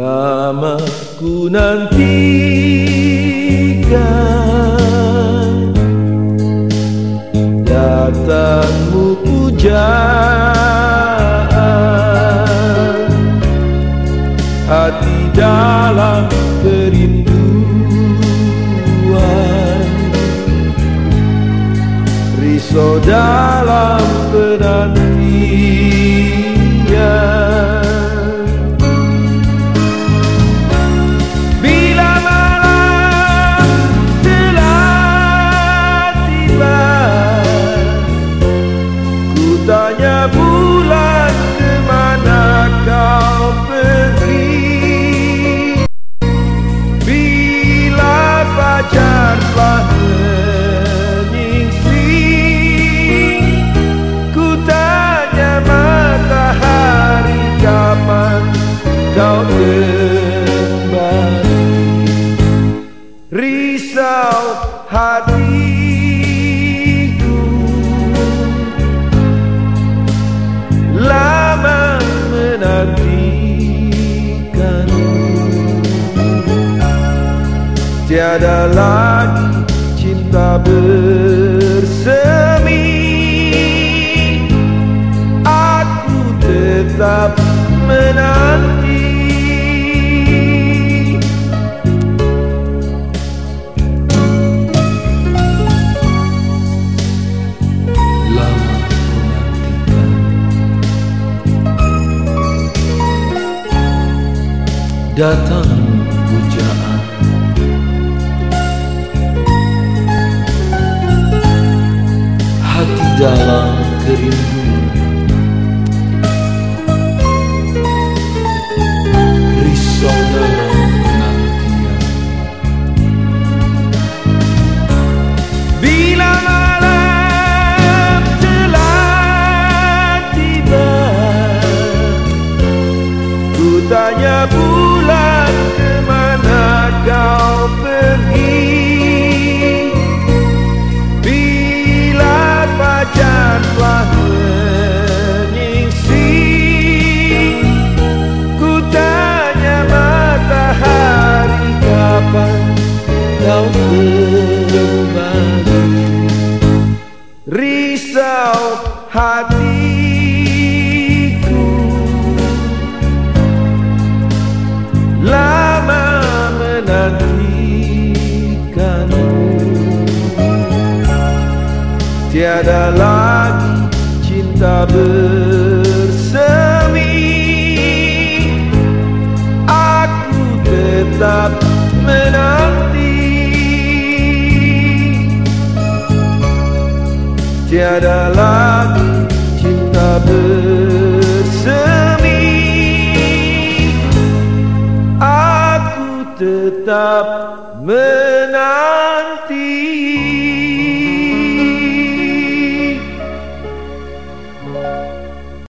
Lama ku nantikan Datangmu pujaan Hati dalam kerinduan. Risau dalam penantian hatiku. Lama menantikanmu Tiada lagi cinta bersemi. Aku tetap menanti datang tanya bulan ke mana kau pergi? Bila fajar telah menyingsing Ku tanya matahari kapan kau kembali menantikanmu Tiada lagi cinta bersemi. Aku tetap menanti. Tiada lagi cinta bersemi. Aku tetap menanti